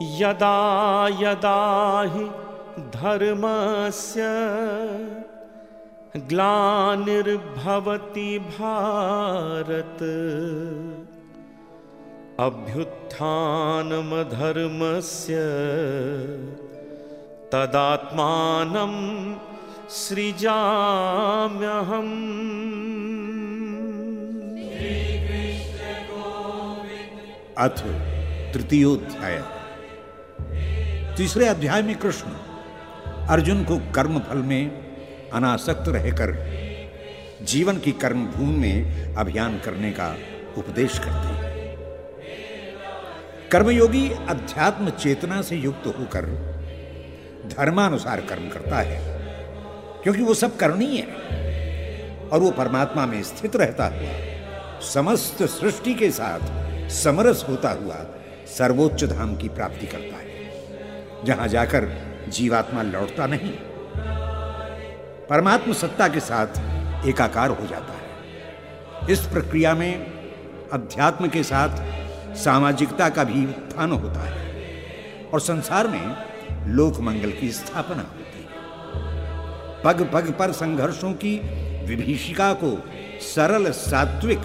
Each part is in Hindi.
यदा यदा हि धर्मस्य ग्लानिर्भवति भारत। अभ्युत्थानमधर्मस्य तदात्मानं सृजाम्यहम्। अथ तृतीयोध्याय तीसरे अध्याय में कृष्ण अर्जुन को कर्म फल में अनासक्त रहकर जीवन की कर्म भूमि में अभियान करने का उपदेश करते हैं। कर्मयोगी अध्यात्म चेतना से युक्त होकर धर्मानुसार कर्म करता है, क्योंकि वो सब करनी है और वो परमात्मा में स्थित रहता हुआ, समस्त सृष्टि के साथ समरस होता हुआ सर्वोच्च धाम की प्राप्ति करता है। जहाँ जाकर जीवात्मा लौटता नहीं। परमात्म सत्ता के साथ एकाकार हो जाता है। इस प्रक्रिया में अध्यात्म के साथ सामाजिकता का भी उत्थान होता है और संसार में लोक मंगल की स्थापना होती है। पग पग पर संघर्षों की विभीषिका को सरल, सात्विक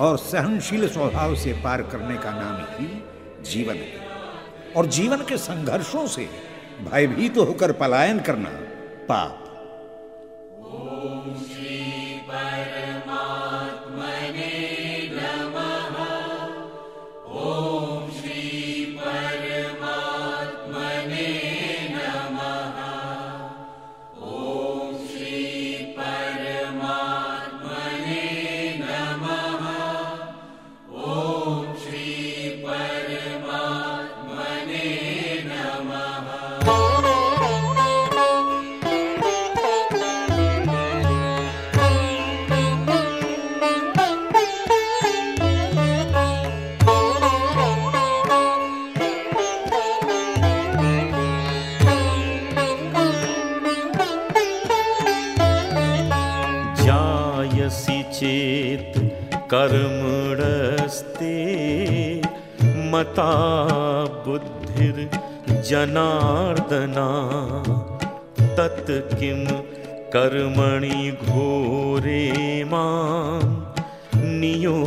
और सहनशील स्वभाव से पार करने का नाम ही जीवन है। और जीवन के संघर्षों से भयभीत तो होकर पलायन करना पाप। बुद्धिर्जनार्दना तत् किं कर्मणि घोरे मां। नियो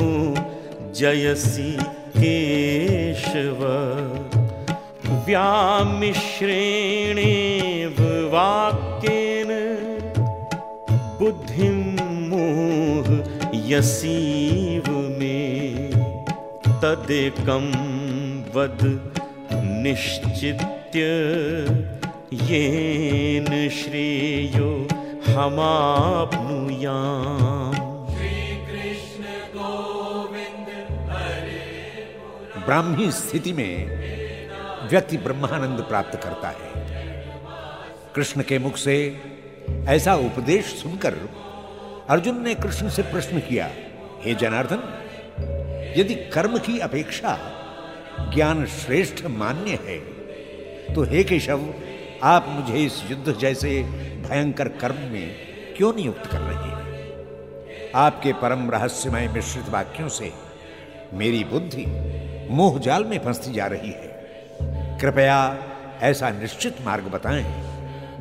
जयसि केशव व्यामिश्रेणेव वाक्येन बुद्धिं मोह यसीव में। तदेकं वद निश्चित्य येन श्रेयो हमाप्नुयाम्। ब्राह्मी स्थिति में व्यक्ति ब्रह्मानंद प्राप्त करता है। कृष्ण के मुख से ऐसा उपदेश सुनकर अर्जुन ने कृष्ण से प्रश्न किया, हे जनार्दन, यदि कर्म की अपेक्षा ज्ञान श्रेष्ठ मान्य है। तो हे केशव, आप मुझे इस युद्ध जैसे भयंकर कर्म में क्यों नियुक्त कर रहे हैं? आपके परम रहस्यमय मिश्रित वाक्यों से मेरी बुद्धि मोह जाल में फंसती जा रही है। कृपया ऐसा निश्चित मार्ग बताएँ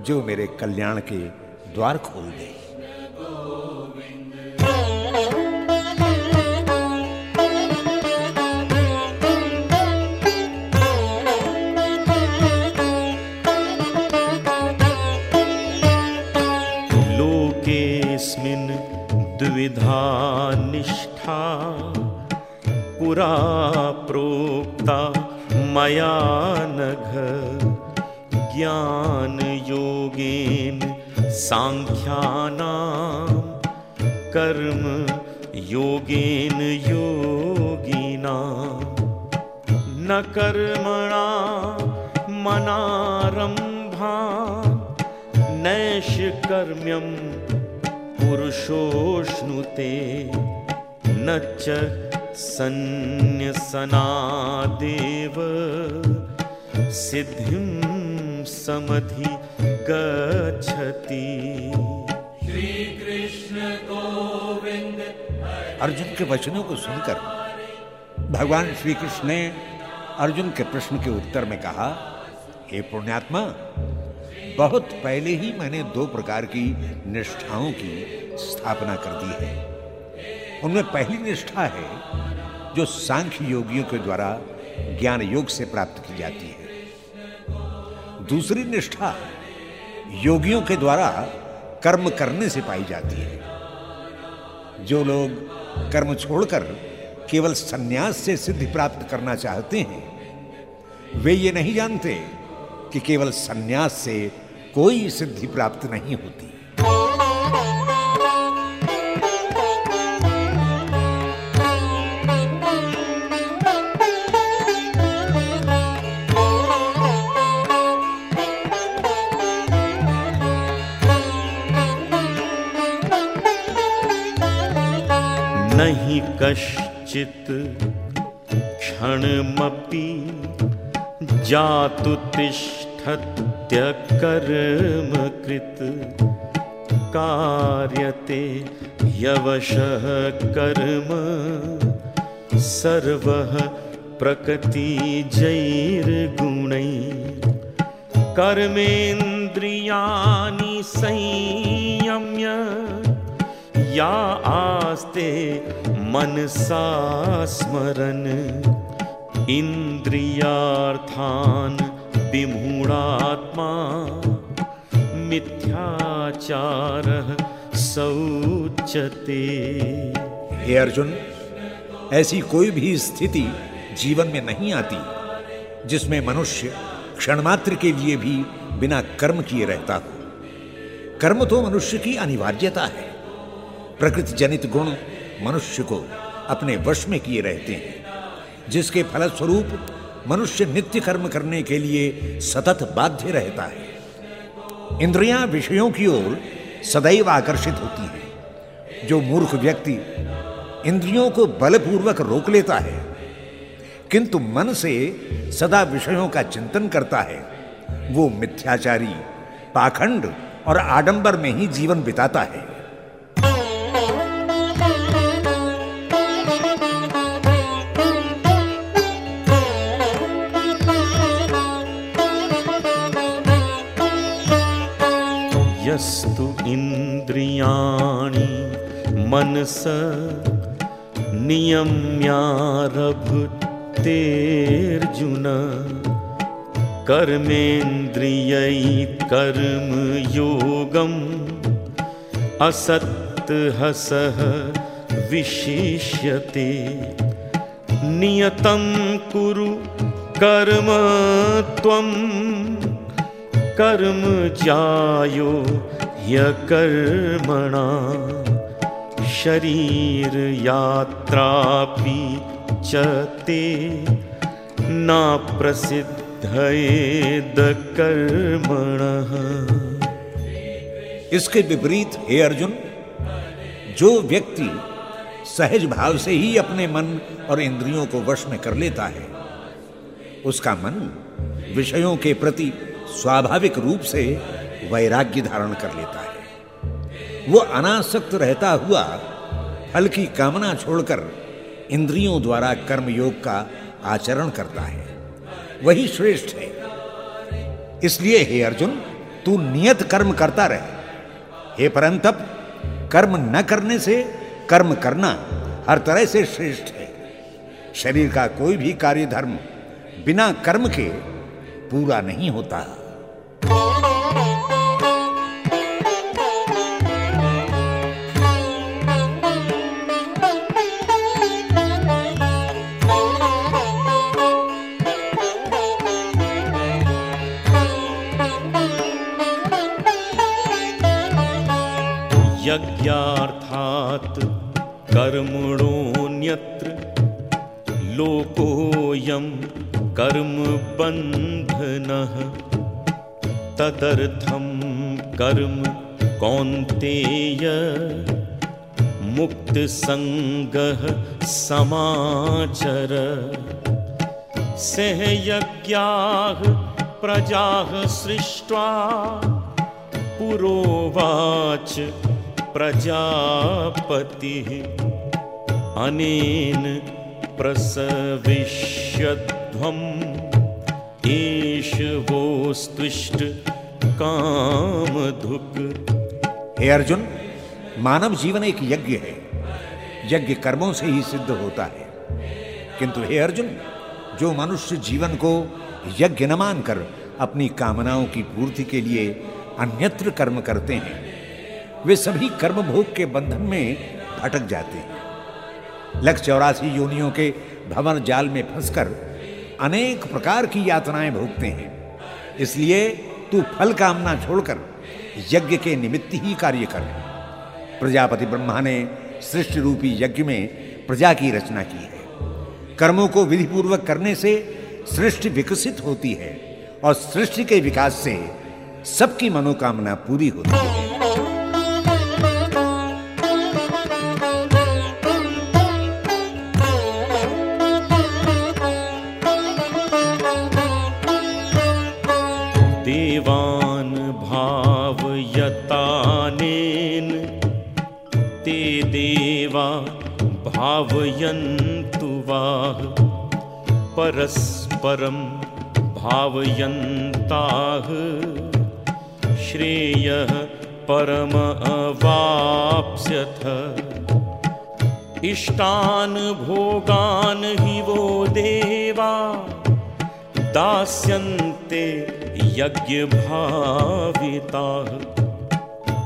जो मेरे कल्याण के द्वार खोल दे। द्विधा निष्ठा पुरा प्रोक्ता मया नघ। ज्ञानयोगेन साङ्ख्यानां कर्म योगेन योगिना। न कर्मणा मनारम्भा नैष्कर्म्यम् पुरुषोष्णुते न च सन्न्यसनादेव। सिद्धिं समधि गच्छति अर्जुन के वचनों को सुनकर भगवान श्री कृष्ण ने अर्जुन के प्रश्न के उत्तर में कहा, हे पुण्यात्मा बहुत पहले ही मैंने दो प्रकार की निष्ठाओं की स्थापना कर दी है। उनमें पहली निष्ठा है, जो सांख्य योगियों के द्वारा ज्ञान योग से प्राप्त की जाती है। दूसरी निष्ठा योगियों के द्वारा कर्म करने से पाई जाती है। जो लोग कर्म छोड़कर केवल सन्यास से सिद्धि प्राप्त करना चाहते हैं, वे ये नहीं जानते कि केवल सन्यास से कोई सिद्धि प्राप्त नहीं होती। नहीं कश्चित् क्षणमपि जातु तिष्ठत्यकर्म कृत कार्यते यवशः कर्म। सर्वः प्रकृतिजैर्गुणैः। कर्मेन्द्रियाणि संयम्य या आस्ते मनसा स्मरन्। इन्द्रियार्थान् विमूढात्मा, मिथ्याचारः शौचते हे अर्जुन, ऐसी कोई भी स्थिति जीवन में नहीं आती, जिसमें मनुष्य क्षण मात्र के लिए भी बिना कर्म किए रहता हो। कर्म तो मनुष्य की अनिवार्यता है। प्रकृति जनित गुण मनुष्य को अपने वश में किए रहते हैं। जिसके फलस्वरूप मनुष्य नित्य कर्म करने के लिए सतत बाध्य रहता है। इंद्रियाँ विषयों की ओर सदैव आकर्षित होती हैं। जो मूर्ख व्यक्ति इंद्रियों को बलपूर्वक रोक लेता है, किंतु मन से सदा विषयों का चिंतन करता है, वो मिथ्याचारी, पाखंड और आडंबर में ही जीवन बिताता है। यस्तु इन्द्रियाणि मनस नियम्यारभतेऽर्जुन कर्मेन्द्रियै कर्मयोगम् असत्हसः विशिष्यते। नियतं कुरु कर्म त्वम् कर्म जायो शरीर यात्रापि च ते कर्मणः। इसके विपरीत, हे अर्जुन, जो व्यक्ति सहज भाव से ही अपने मन और इंद्रियों को वश में कर लेता है, उसका मन विषयों के प्रति स्वाभाविक रूप से वैराग्य धारण कर लेता है। वो अनासक्त रहता हुआ फल की कामना छोड़कर इंद्रियों द्वारा कर्मयोग का आचरण करता है। वही श्रेष्ठ है। इसलिए हे अर्जुन, तू नियत कर्म करता रहे। हे परंतप, कर्म न करने से कर्म करना हर तरह से श्रेष्ठ है। शरीर का कोई भी कार्य धर्म बिना कर्म के पूरा नहीं होता। यज्ञार्थात् कर्मणोऽन्यत्र लोकोऽयं कर्मबन्धनः तदर्थं कर्म कौन्तेय मुक्तसङ्गः समाचर। सहयज्ञाः प्रजाः सृष्ट्वा पुरोवाच प्रजापतिः। अनेन प्रसविष्यध्वम् एष वोस्त्विष्ट हे अर्जुन, मानव जीवन एक यज्ञ है। यज्ञ कर्मों से ही सिद्ध होता है। किंतु हे अर्जुन, जो मनुष्य जीवन को यज्ञ न मानकर अपनी कामनाओं की पूर्ति के लिए अन्यत्र कर्म करते हैं, वे सभी कर्म भोग के बंधन में भटक जाते हैं। लक्ष चौरासी योनियों के भवन जाल में फंसकर अनेक प्रकार की यातनाएँ भोगते हैं। इसलिए तू फल कामना छोड़कर यज्ञ के निमित्त ही कार्य कर। प्रजापति ब्रह्मा ने सृष्टि रूपी यज्ञ में प्रजा की रचना की है। कर्मों को विधिपूर्वक करने से सृष्टि विकसित होती है और सृष्टि के विकास से सबकी मनोकामना पूरी होती है। भावयन्तु वाः परस्परं भावयन्ताः। श्रेयः परमवाप्स्यथ इष्टान् भोगान् हि वो देवा दास्यन्ते यज्ञभाविताः।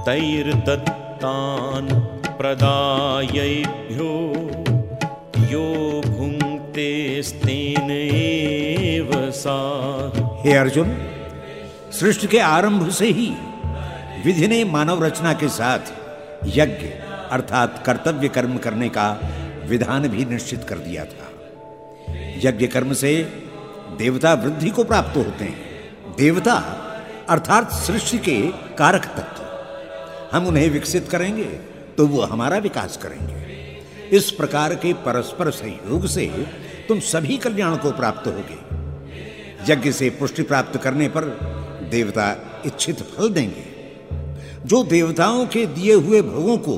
तैर्दत्तान् प्रदायैभ्यो यो भुङ्क्तेस्तेन एव सा। हे अर्जुन, सृष्टि के आरंभ से ही विधि ने मानव रचना के साथ यज्ञ अर्थात कर्तव्य कर्म करने का विधान भी निश्चित कर दिया था। यज्ञ कर्म से देवता वृद्धि को प्राप्त होते हैं। देवता अर्थात सृष्टि के कारक तत्व। हम उन्हें विकसित करेंगे। तो वो हमारा विकास करेंगे। इस प्रकार के परस्पर सहयोग से तुम सभी कल्याण को प्राप्त होगे। यज्ञ से पुष्टि प्राप्त करने पर देवता इच्छित फल देंगे। जो देवताओं के दिए हुए भोगों को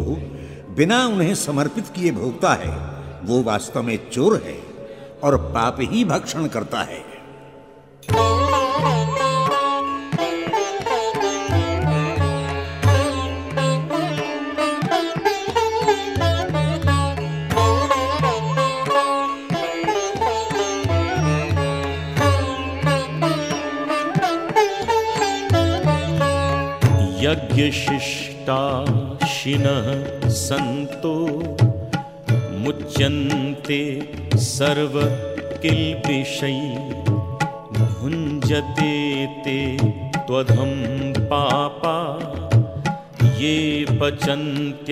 बिना उन्हें समर्पित किए भोगता है, वो वास्तव में चोर है और पाप ही भक्षण करता है। यज्ञशिष्टाशिनः सन्तो मुच्यन्ते सर्वकिल्बिषै भुञ्जते ते त्वधं पापा ये पचन्त्यात्मकारणात्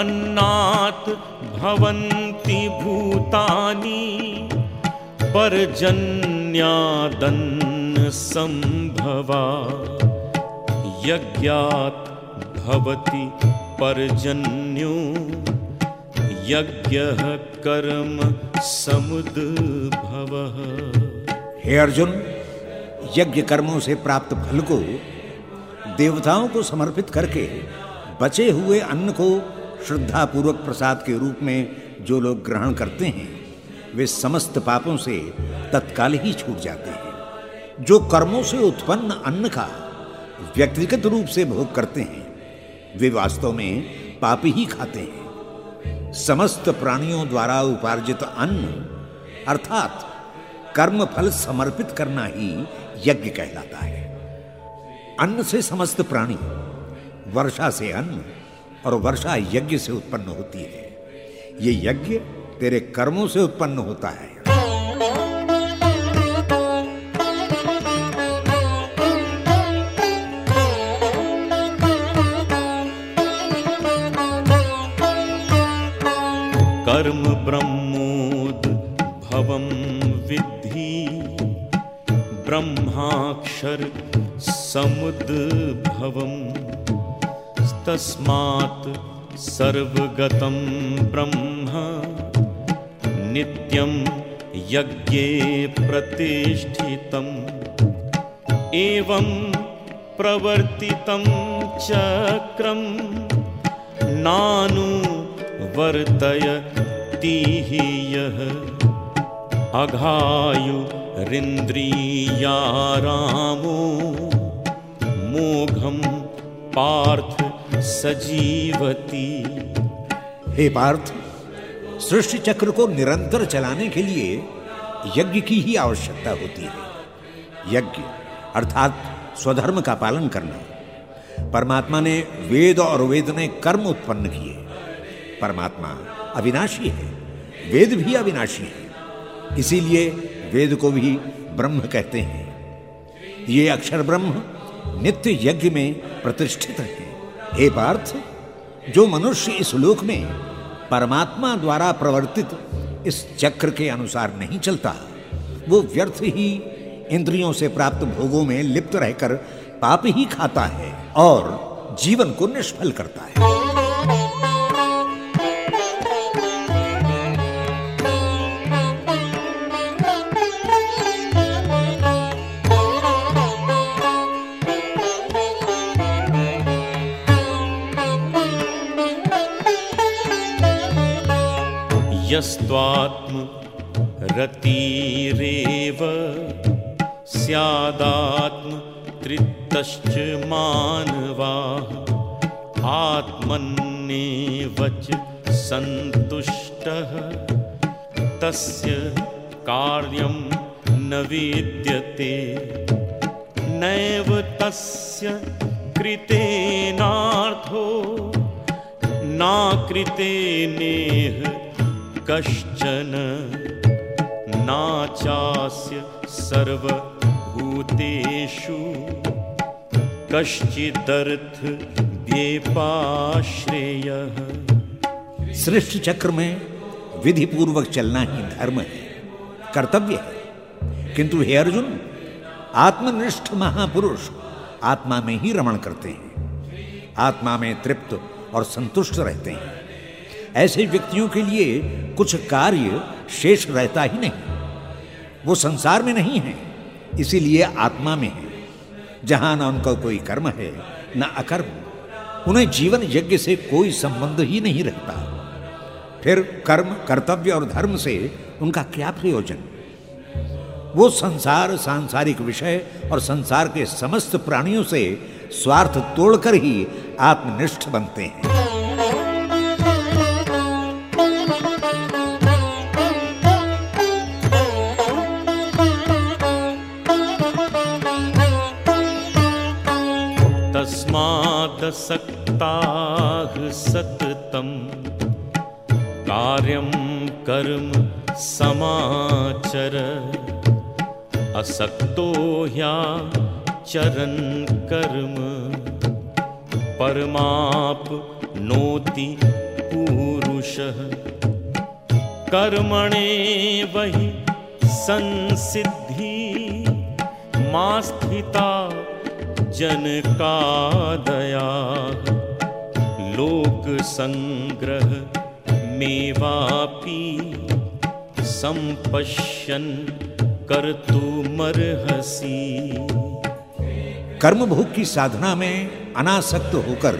अन्नात् भवन्ति भूतानि पर्जन्यादन्न संभवा। यज्ञात् भवति पर्जन्यो। यज्ञः कर्म समुद्भवः हे अर्जुन, यज्ञ कर्मों से प्राप्त फल को देवताओं को समर्पित करके बचे हुए अन्न को श्रद्धा पूर्वक प्रसाद के रूप में जो लोग ग्रहण करते हैं, वे समस्त पापों से तत्काल ही छूट जाते हैं। जो कर्मों से उत्पन्न अन्न का व्यक्तिगत रूप से भोग करते हैं, वे वास्तव में पाप ही खाते हैं। समस्त प्राणियों द्वारा उपार्जित अन्न, अर्थात कर्म फल समर्पित करना ही यज्ञ कहलाता है। अन्न से समस्त प्राणी, वर्षा से अन्न और वर्षा यज्ञ से उत्पन्न होती है। ये यज्ञ तेरे कर्मों से उत्पन्न होता है। समुद्भवम्। तस्मात् सर्वगतं ब्रह्म नित्यं यज्ञे प्रतिष्ठितम्। एवं प्रवर्तितं चक्रं नानु वर्तयति हि यः। अघायुरिन्द्रियारामो मोघम पार्थ सजीवती। हे पार्थ, सृष्टि चक्र को निरंतर चलाने के लिए यज्ञ की ही आवश्यकता होती है। यज्ञ, अर्थात स्वधर्म का पालन करना। परमात्मा ने वेद और वेद ने कर्म उत्पन्न किए। परमात्मा अविनाशी है, वेद भी अविनाशी है। इसीलिए वेद को भी ब्रह्म कहते हैं। ये अक्षर ब्रह्म नित्य यज्ञ में प्रतिष्ठित है। हे पार्थ, जो मनुष्य इस लोक में परमात्मा द्वारा प्रवर्तित इस चक्र के अनुसार नहीं चलता, वो व्यर्थ ही इंद्रियों से प्राप्त भोगों में लिप्त रहकर पाप ही खाता है और जीवन को निष्फल करता है। यस्त्वात्म रतिरेव स्यादात्म तृप्तश्च मानवाः आत्मन्येवच सन्तुष्टः तस्य कार्यं न विद्यते नैव तस्य कृतेनार्थो नाकृते नेह कश्चन नाचास्य सर्वभूतेषु कश्चिदर्थ व्यपाश्रेयः। सृष्टि चक्र में विधि पूर्वक चलना ही धर्म है, कर्तव्य है। किंतु हे अर्जुन, आत्मनिष्ठ महापुरुष आत्मा में ही रमण करते हैं। आत्मा में तृप्त और संतुष्ट रहते हैं। ऐसे व्यक्तियों के लिए कुछ कार्य शेष रहता ही नहीं। वो संसार में नहीं है, इसीलिए आत्मा में है। जहाँ ना उनका कोई कर्म है, न अकर्म, उन्हें जीवन यज्ञ से कोई संबंध ही नहीं रहता। फिर कर्म, कर्तव्य और धर्म से उनका क्या प्रयोजन? वो संसार, सांसारिक विषय और संसार के समस्त प्राणियों से स्वार्थ तोड़कर ही आत्मनिष्ठ बनते हैं। असक्तो ह्या चरन् कर्म। परमाप नोति पूरुषः। कर्मणे वहि संसिद्धि मा स्थिता जनकादया। लोक संग्रह मेवापि संपश्यन्। कर्तुमर्हसि कर्म भोग की साधना में अनासक्त होकर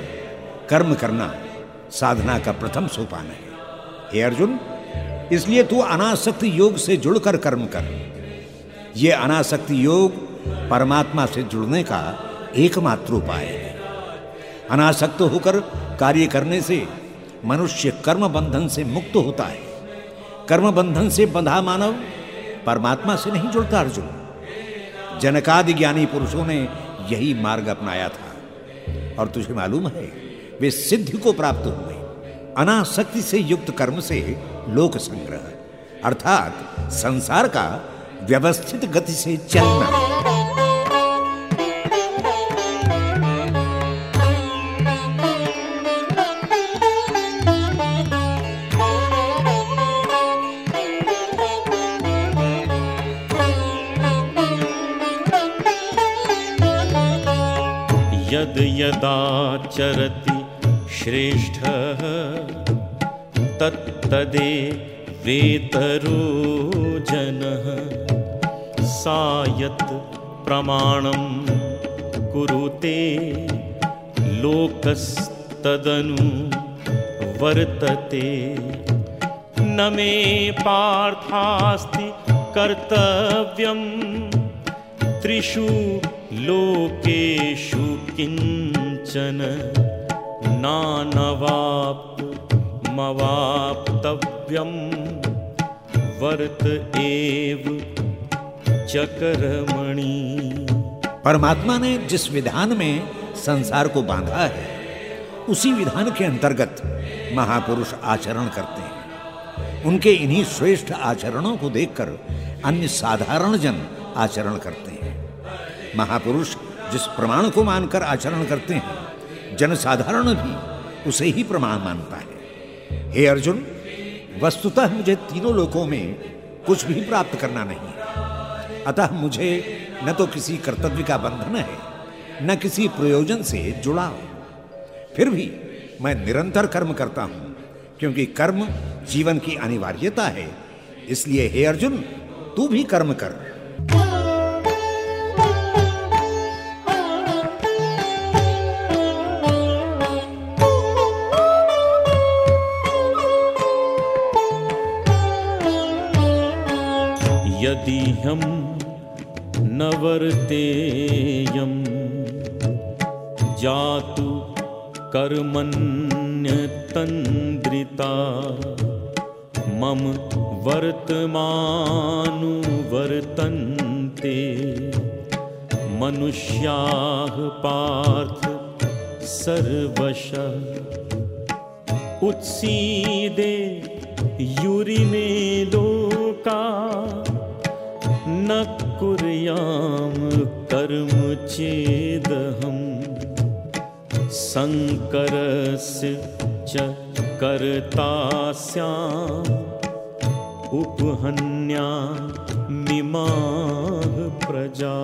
कर्म करना साधना का प्रथम सोपान है। हे अर्जुन, इसलिए तू अनासक्त योग से जुड़कर कर्म कर। ये अनासक्त योग परमात्मा से जुड़ने का एकमात्र उपाय है। अनासक्त होकर कार्य करने से मनुष्य कर्म बंधन से मुक्त होता है। कर्म बंधन से बंधा मानव परमात्मा से नहीं जुड़ता अर्जुन। जनकादि ज्ञानी पुरुषों ने यही मार्ग अपनाया था। और तुझे मालूम है, वे सिद्धि को प्राप्त हुए। अनासक्ति से युक्त कर्म से लोक संग्रह। अर्थात संसार का व्यवस्थित गति से चलना। यदाचरति श्रेष्ठः। तत्तदे वेतरो जनः सा यत् प्रमाणं कुरुते लोकस्तदनु वर्तते। न मे पार्थास्ति कर्तव्यं त्रिषु लोकेषु किंचन नानवाप्तमवाप्तव्यं वर्त एव चकरमणि। परमात्मा ने जिस विधान में संसार को बांधा है, उसी विधान के अंतर्गत महापुरुष आचरण करते हैं। उनके इन्हीं श्रेष्ठ आचरणों को देखकर अन्य साधारण जन आचरण करते हैं। महापुरुष जिस प्रमाण को मानकर आचरण करते हैं, जनसाधारण भी उसे ही प्रमाण मानता है। हे अर्जुन, वस्तुतः मुझे तीनों लोकों में कुछ भी प्राप्त करना नहीं है। अतः मुझे न तो किसी कर्तव्य का बंधन है, न किसी प्रयोजन से जुड़ा फिर भी मैं निरंतर कर्म करता हूँ, क्योंकि कर्म जीवन की अनिवार्यता है। इसलिए हे अर्जुन, तू भी कर्म कर। यदि हम न वर्तेयम् जातु कर्मण्यतन्द्रिता। मम वर्तमानुवर्तन्ते। मनुष्याः पार्थ सर्वश। उत्सीदे युरिमे लोका न कुर्यां कर्म चेदहम् शङ्करस्य च कर्ता स्याम् उपहन्या मिमाः प्रजा।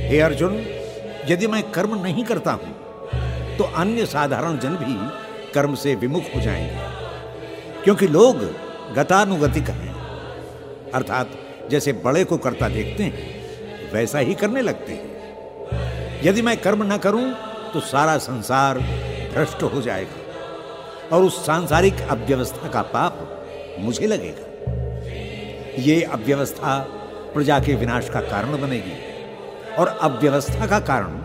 हे अर्जुन, यदि मैं कर्म नहीं करता हूँ तो अन्य साधारण जन भी कर्म से विमुख हो जाएँगे, क्योंकि लोग गतानुगतिक हैं। अर्थात जैसे बड़े को करता देखते हैं, वैसा ही करने लगते हैं। यदि मैं कर्म न करूँ तो सारा संसार भ्रष्ट हो जाएगा और उस सांसारिक अव्यवस्था का पाप मुझे लगेगा। ये अव्यवस्था प्रजा के विनाश का कारण बनेगी और अव्यवस्था का कारण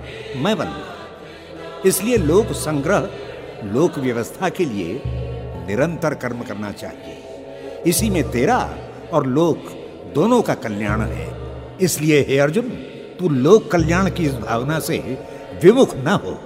मैं बनूँगा। इसलिए लोक संग्रह, लोक व्यवस्था के लिए निरंतर कर्म करना चाहिए। इसी में तेरा और लोक दोनों का कल्याण है। इसलिए हे अर्जुन, तू लोक कल्याण की इस भावना से विमुख न हो।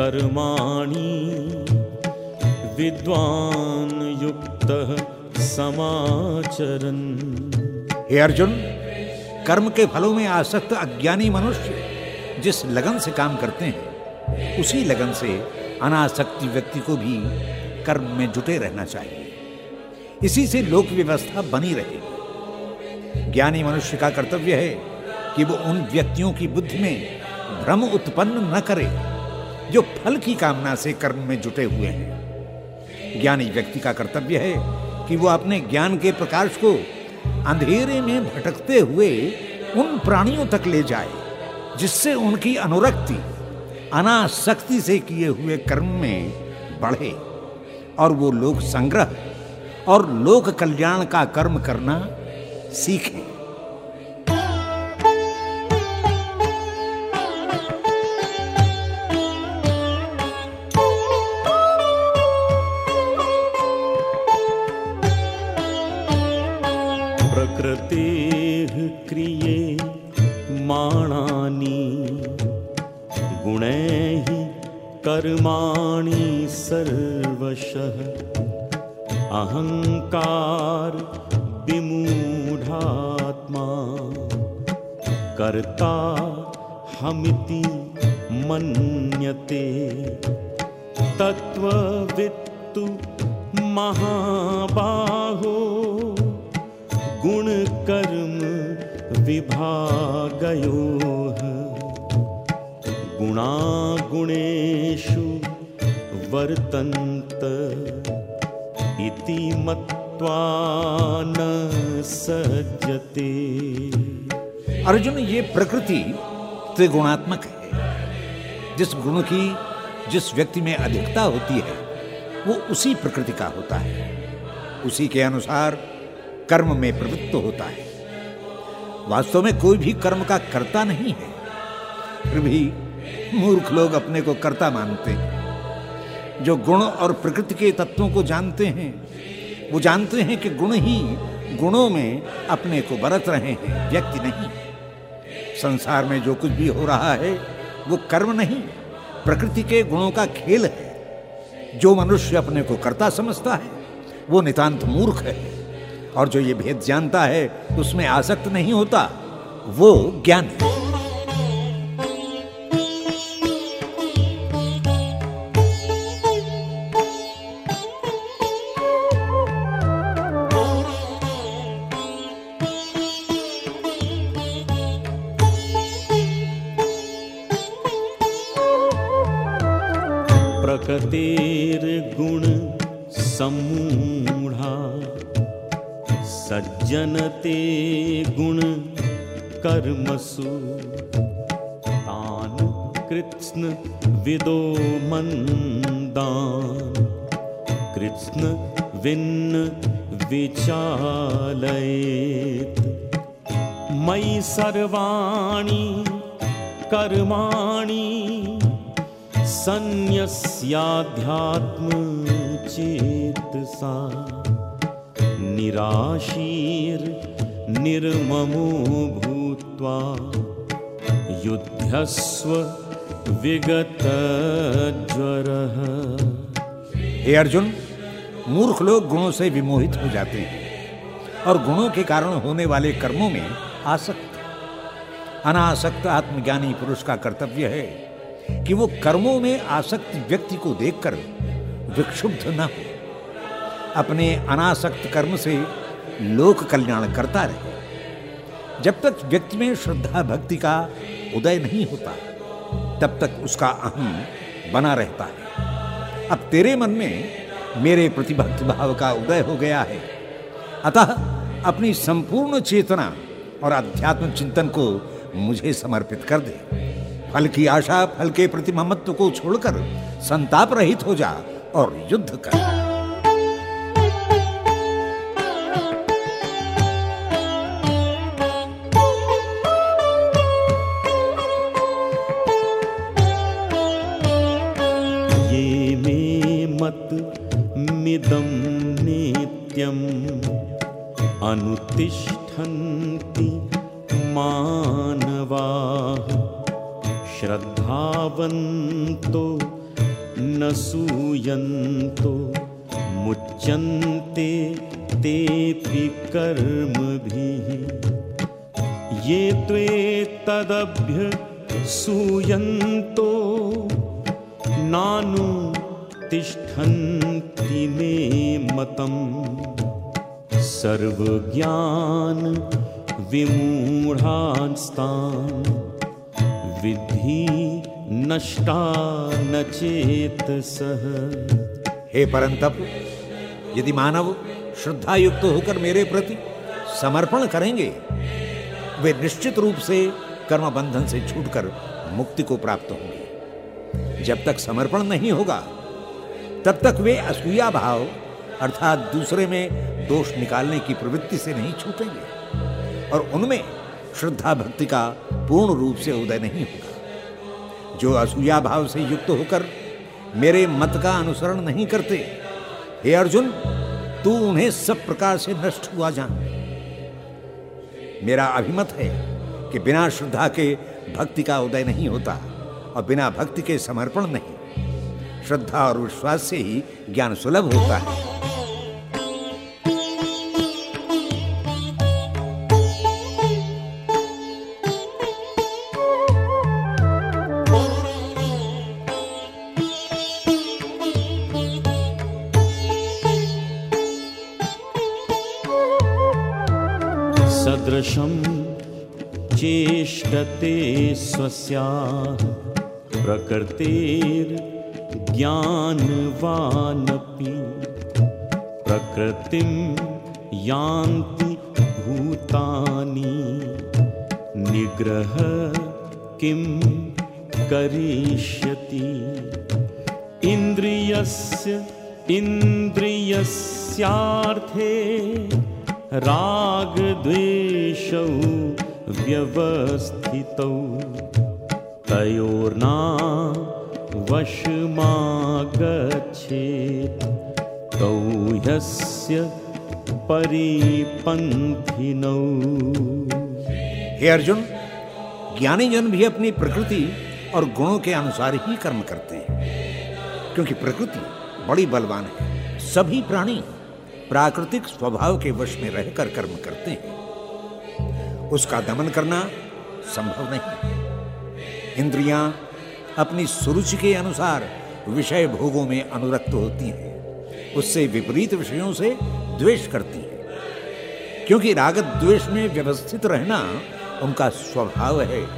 सर्वकर्माणि विद्वान् युक्तः समाचरन्। हे अर्जुन, कर्म के फलों में आसक्त अज्ञानी मनुष्य जिस लगन से काम करते हैं, उसी लगन से अनासक्ति व्यक्ति को भी कर्म में जुटे रहना चाहिए। इसी से लोक व्यवस्था बनी रहेगी। ज्ञानी मनुष्य का कर्तव्य है कि वो उन व्यक्तियों की बुद्धि में भ्रम उत्पन्न न करे। जो फल की कामना से कर्म में जुटे हुए हैं। ज्ञानी व्यक्ति का कर्तव्य है कि वो अपने ज्ञान के प्रकाश को अंधेरे में भटकते हुए उन प्राणियों तक ले जाए, जिससे उनकी अनुरक्ति, अनासक्ति से किए हुए कर्म में बढ़े। और वो लोक संग्रह और लोक कल्याण का कर्म करना सीखें। कर्ता हमिति मन्यते। तत्त्ववित्तु महाबाहो गुणकर्म विभागयोः। गुणागुणेषु वर्तन्त इति मत्वा न सज्जते। अर्जुन, ये प्रकृति त्रिगुणात्मक है। जिस गुण की जिस व्यक्ति में अधिकता होती है, वो उसी प्रकृति का होता है। उसी के अनुसार कर्म में प्रवृत्त होता है। वास्तव में कोई भी कर्म का कर्ता नहीं है। फिर भी मूर्ख लोग अपने को कर्ता मानते हैं। जो गुण और प्रकृति के तत्वों को जानते हैं, वो जानते हैं कि गुण ही गुणों में अपने को बरत रहे हैं, व्यक्ति नहीं। संसार में जो कुछ भी हो रहा है, वो कर्म नहीं प्रकृति के गुणों का खेल है। जो मनुष्य अपने को कर्ता समझता है, वो नितांत मूर्ख है। और जो ये भेद जानता है, उसमें आसक्त नहीं होता, वो ज्ञान है। मन्दान् कृत्स्न विन्न विचालयेत्। मयि सर्वाणि कर्माणि सन्न्यस्याध्यात्मचेतसा। निराशीर्निर्ममो भूत्वा युध्यस्व विगतज्वरः हे अर्जुन, मूर्ख लोग गुणों से विमोहित हो जाते हैं और गुणों के कारण होने वाले कर्मों में आसक्त, अनासक्त आत्मज्ञानी पुरुष का कर्तव्य है कि वो कर्मों में आसक्त व्यक्ति को देखकर विक्षुब्ध न हो। अपने अनासक्त कर्म से लोक कल्याण करता रहे। जब तक व्यक्ति में श्रद्धा भक्ति का उदय नहीं होता तब तक उसका अहम बना रहता है। अब तेरे मन में मेरे प्रति भक्ति भाव का उदय हो गया है। अतः अपनी संपूर्ण चेतना और अध्यात्म चिंतन को मुझे समर्पित कर दे। फल की आशा, फल के प्रति ममत्व को छोड़कर संताप रहित हो जा और युद्ध कर। सूयन्तो नानु तिष्ठन्ति मे मतम्। सर्वज्ञान विमूढांस्तान्। विद्धि नष्टा न चेतसः हे परंतप, यदि मानव श्रद्धा युक्त होकर मेरे प्रति समर्पण करेंगे, वे निश्चित रूप से कर्म बंधन से छूटकर मुक्ति को प्राप्त होंगे। जब तक समर्पण नहीं होगा, तब तक वे असूया भाव, अर्थात दूसरे में दोष निकालने की प्रवृत्ति से नहीं छूटेंगे और उनमें श्रद्धा भक्ति का पूर्ण रूप से उदय नहीं होगा। जो असूया भाव से युक्त होकर मेरे मत का अनुसरण नहीं करते, हे अर्जुन, तू उन्हें सब प्रकार से नष्ट हुआ जान। मेरा अभिमत है कि बिना श्रद्धा के भक्ति का उदय नहीं होता और बिना भक्ति के समर्पण नहीं। श्रद्धा और विश्वास से ही ज्ञान सुलभ होता है। सदृशं चेष्टते स्वस्याः प्रकृतिर्ज्ञानवानपि प्रकृतिं यान्ति भूतानि। निग्रह किं करिष्यति? इन्द्रियस्य इन्द्रियस्यार्थे रागद्वेषौ व्यवस्थितौ। तयोर्ना वशमागच्छेत्। तौ ह्यस्य परिपन्थिनौ। हे अर्जुन ज्ञानी जन भी अपनी प्रकृति और गुणों के अनुसार ही कर्म करते हैं। क्योंकि प्रकृति बड़ी बलवान है। सभी प्राणी प्राकृतिक स्वभाव के वश में रहकर कर्म करते हैं। उसका दमन करना संभव नहीं। इंद्रियाँ अपनी सुरुचि के अनुसार विषय भोगों में अनुरक्त होती हैं। उससे विपरीत विषयों से द्वेष करती हैं। क्योंकि रागत द्वेष में व्यवस्थित रहना उनका स्वभाव है।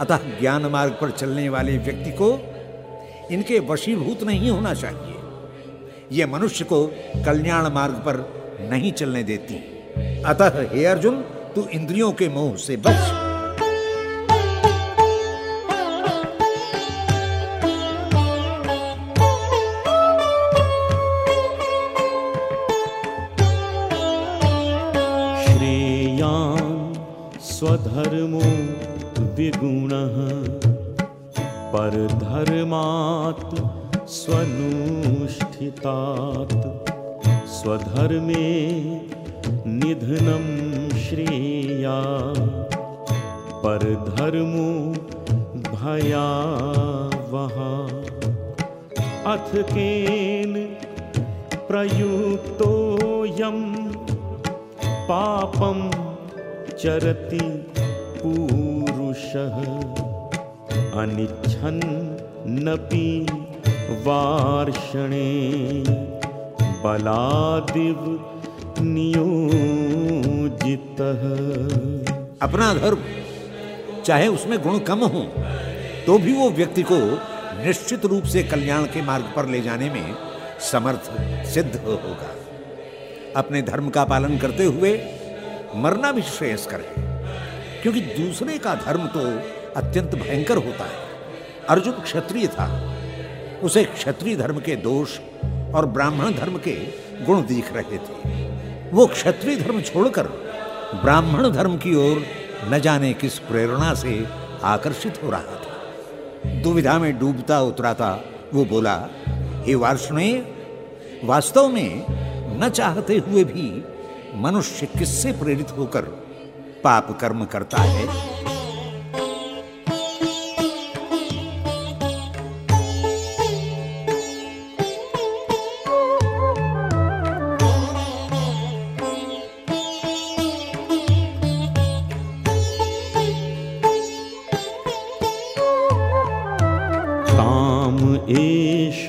अतः ज्ञान मार्ग पर चलने वाले व्यक्ति को इनके वशीभूत नहीं होना चाहिए। ये मनुष्य को कल्याण मार्ग पर नहीं चलने देती। अतः हे अर्जुन तू इंद्रियों के मोह से बच। अनिच्छन्नपि वार्षणे बलादिव नियोजितः। अपना धर्म, चाहे उसमें गुण कम हो तो भी वो व्यक्ति को निश्चित रूप से कल्याण के मार्ग पर ले जाने में समर्थ सिद्ध होगा। अपने धर्म का पालन करते हुए मरना भी श्रेयस्कर है, क्योंकि दूसरे का धर्म तो अत्यंत भयंकर होता है। अर्जुन क्षत्रिय था। उसे क्षत्रिय धर्म के दोष और ब्राह्मण धर्म के गुण दिख रहे थे। वो क्षत्रिय धर्म छोड़कर ब्राह्मण धर्म की ओर न जाने किस प्रेरणा से आकर्षित हो रहा था। दुविधा में डूबता उतराता वो बोला, हे वार्ष्णेय, वास्तव में न चाहते हुए भी मनुष्य किससे प्रेरित होकर पाप कर्म करता है? एष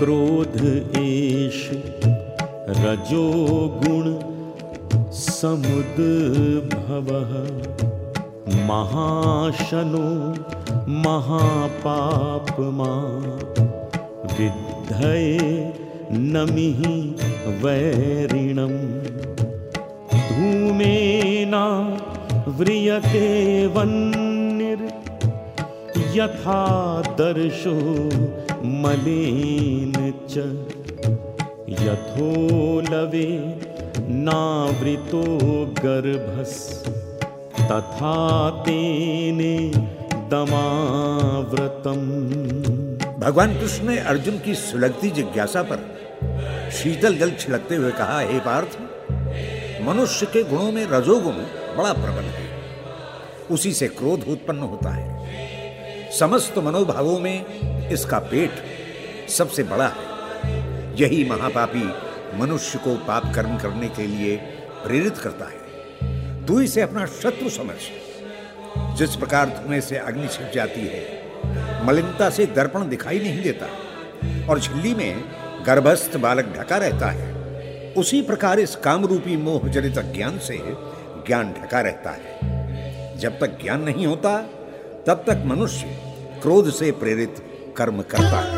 क्रोध एष रजोगुण समुद्भवः महाशनो महापापमा विद्धये नमिः वैरिणम्। धूमेना व्रियते वह्निर् यथा दर्शो मलेन च। यथोलवे नावृतो गर्भस्। तथा तेने दमाव्रतम् भगवान कृष्ण ने अर्जुन की सुलगती जिज्ञासा पर शीतल जल छिड़कते हुए कहा, हे पार्थ, मनुष्य के गुणों में रजोगुण बड़ा प्रबल है। उसी से क्रोध उत्पन्न होता है। समस्त मनोभावों में इसका पेट सबसे बड़ा है। यही महापापी मनुष्य को पाप कर्म करने के लिए प्रेरित करता है। तू इसे अपना शत्रु समझ। जिस प्रकार धुएँ से अग्नि छिप जाती है, मलिनता से दर्पण दिखाई नहीं देता और झिल्ली में गर्भस्थ बालक ढका रहता है, उसी प्रकार इस कामरूपी मोह जनित ज्ञान से ज्ञान ढका रहता है। जब तक ज्ञान नहीं होता तब तक मनुष्य क्रोध से प्रेरित कर्म करता है।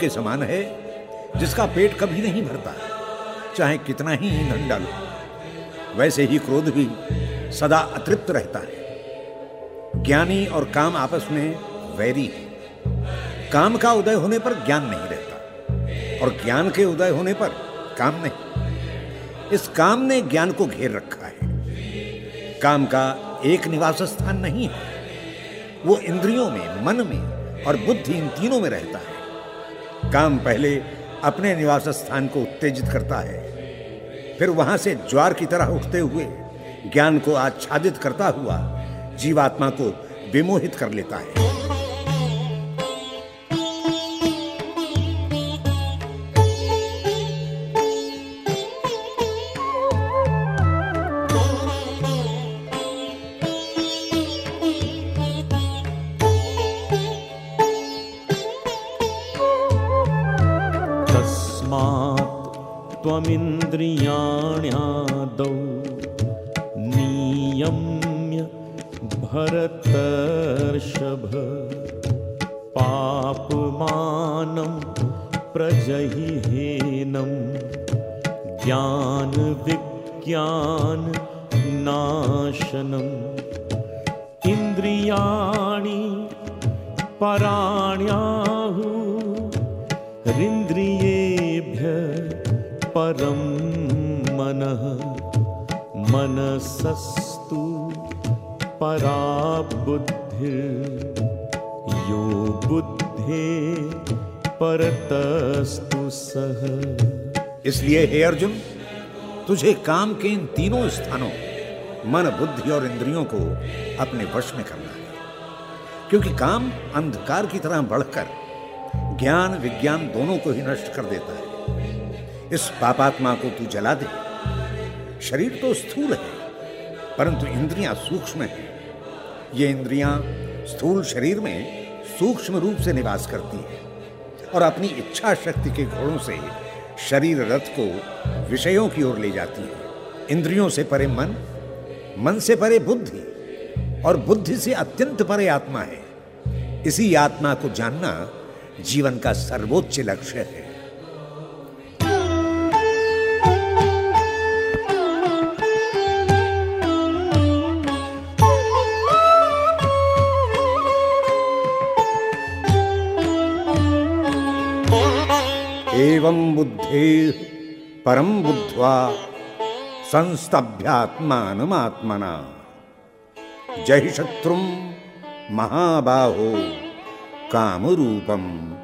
के समान है, जिसका पेट कभी नहीं भरता, चाहे कितना ही ईंधन डालो, वैसे ही क्रोध भी सदा अतृप्त रहता है। ज्ञानी और काम आपस में वैरी है। काम का उदय होने पर ज्ञान नहीं रहता, और ज्ञान के उदय होने पर काम नहीं। इस काम ने ज्ञान को घेर रखा है। काम का एक निवास स्थान नहीं है। वो इंद्रियों में, मन में और बुद्धि इन तीनों में रहता है। काम पहले अपने निवास स्थान को उत्तेजित करता है। फिर वहाँ से ज्वार की तरह उठते हुए ज्ञान को आच्छादित करता हुआ जीवात्मा को विमोहित कर लेता है। प्रजहिहेनं ज्ञानविज्ञाननाशनम् इन्द्रियाणि पराण्याहु रिन्द्रियेभ्य परं मनः। मनसस्तु परा बुद्धिर् यो बुद्धे परतस्तु सः इसलिए हे अर्जुन, तुझे काम के इन तीनों स्थानों, मन, बुद्धि और इंद्रियों को अपने वश में करना है। क्योंकि काम अंधकार की तरह बढ़कर ज्ञान, विज्ञान दोनों को ही नष्ट कर देता है। इस पापात्मा को तू जला दे। शरीर तो स्थूल है, परंतु इंद्रियाँ सूक्ष्म है। ये इंद्रियाँ स्थूल शरीर में सूक्ष्म रूप से निवास करती हैं। और अपनी इच्छा शक्ति के घोड़ों से शरीर रथ को विषयों की ओर ले जाती है। इंद्रियों से परे मन मन से परे बुद्धि और बुद्धि से अत्यंत परे आत्मा है। इसी आत्मा को जानना जीवन का सर्वोच्च लक्ष्य है। बुद्धे, परम बुद्ध्वा, संस्तभ्यात्मानमात्मना। जय शत्रुम महाबाहो कामरूपम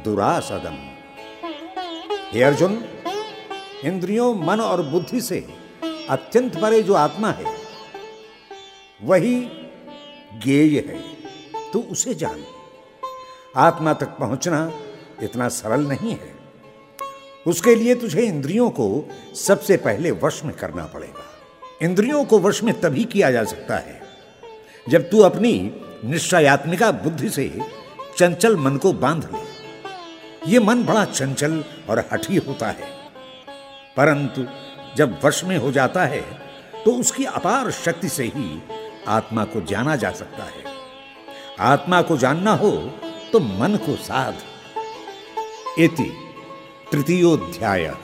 दुरासदम। हे अर्जुन, इंद्रियों, मन और बुद्धि से अत्यंत परे जो आत्मा है, वही गेय है। तू उसे जान। आत्मा तक पहुँचना इतना सरल नहीं है। उसके लिए तुझे इंद्रियों को सबसे पहले वश में करना पड़ेगा। इंद्रियों को वश में तभी किया जा सकता है, जब तू अपनी निश्चयात्मिका बुद्धि से चंचल मन को बाँध ले। ये मन बड़ा चंचल और हठी होता है, परंतु जब वश में हो जाता है तो उसकी अपार शक्ति से ही आत्मा को जाना जा सकता है। आत्मा को जानना हो तो मन को साध। इति तृतीयोध्याय।